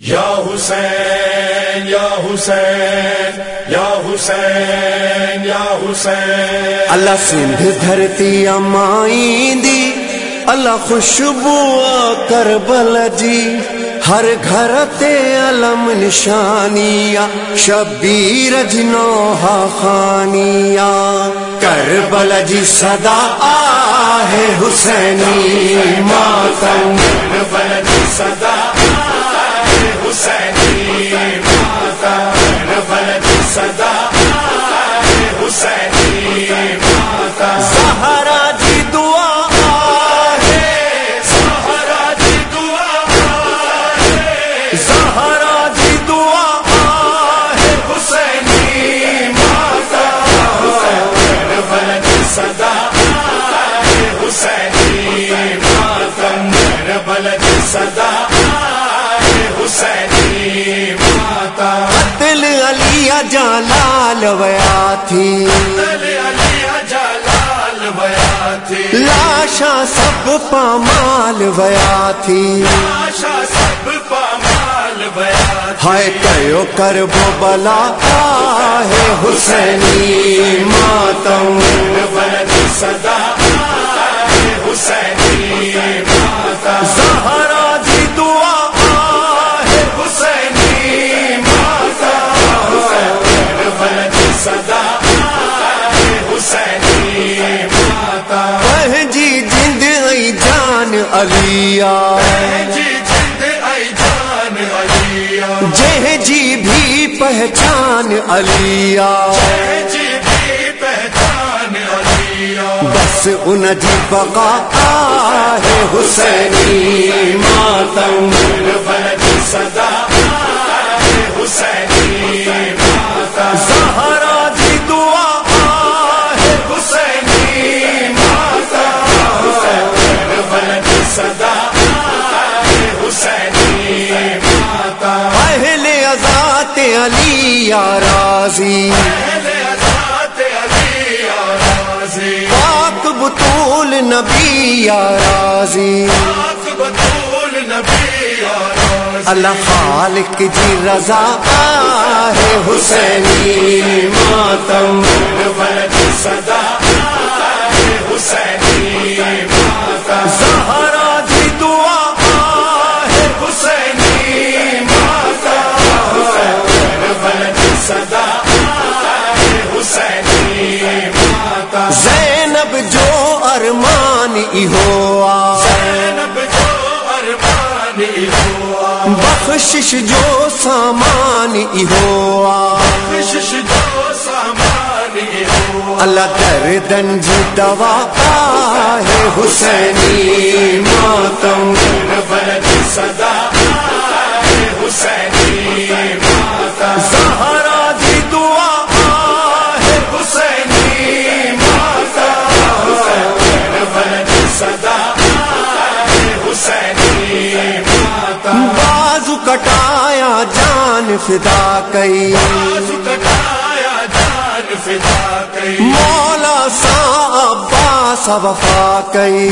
یا حسین یا حسین یا حسین یا حسین۔ اللہ سندھ دھرتی امائی دی اللہ خوشبو کربل جی ہر گھر تے علم نشانیا شبیر جنوہا خانیا کربل جی صدا آہ حسینی ماتم۔ کربلا جی صدا حسینی ماتم کربلا صدا آئے حسینی ماتا دل علی جلال ویا تھی علی جلال بیا تھی لاشا سب پامال ویا تھی آشا سب پامال تھی ہائے کیو کر وہ بلا ہے حسینی ماتم۔ صدا آئے سہارا جی دعا ہے حسینی ماتا کربلا جی صدا آئے حسینی ماتا۔ جی جند ای جان علیا جی جہ جی بھی پہچان علیا جی بھی پہچان علیا بس ان جی بقا ہے حسینی ماتم۔ کربلا جی صدا حسینی سہارا جی دعا ہے حسینی ماتا کربلا جی صدا حسینی ماتا اہل ازات علی راضی۔ بطول نبی راضی پاک بطول راضی۔ اللہ خالق جی رضا ہے حسینی ماتم۔ صدا حسینی سہارا جی دعا ہے حسینی ماتا صدا حسینی زینب جو ارمان ہوا۔ زینب جو ہوا۔ بخشش جو سامان ہوا۔ جو ہوا۔ اللہ دردن جی دوا ہے حسینی ماتم۔ کربلا جی حسینی۔ کٹایا جان فدا کئی۔ مولا سا عباس وفا کئی۔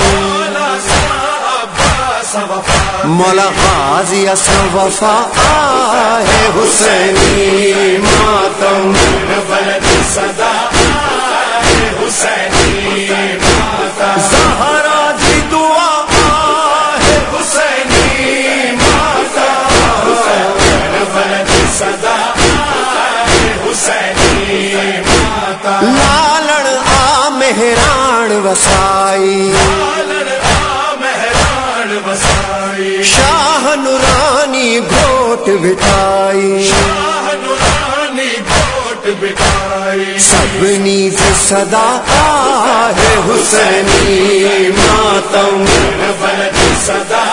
مولا غازی اصل وفا ہے حسینی ماتم۔ کربلا صدا وسائی. مہران وسائی شاہ نورانی گھوٹ بٹائی شاہ نورانی گھوٹ بٹائی سب نیز صدا ہے حسینی ماتم. کربلا صدا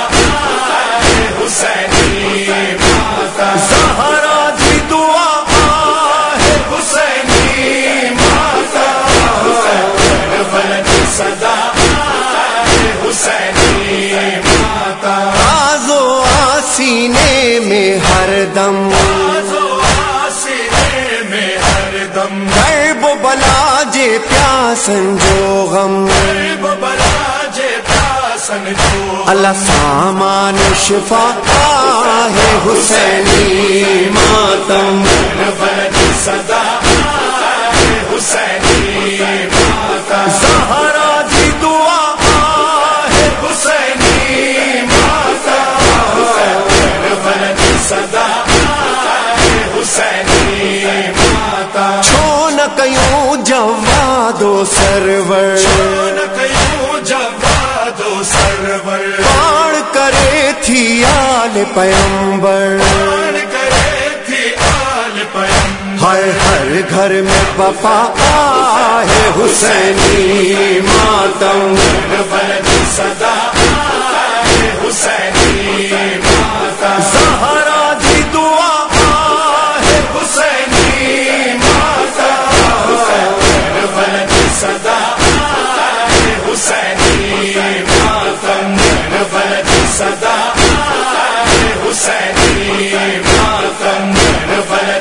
جے پیاسن جو غم اللہ سامان شفا ہے حسینی ماتم۔ صدا حسینی ماتم۔ سہارا دی دعا ہے حسینی ماتا صدا جوادو سرور۔ چون کیوں جوادو سرور۔ پاڑ کرے تھی آل پیمبر پان کرے تھی آل پیم ہر ہر گھر میں وفا ہے حسینی ماتم۔ کربلا کربلا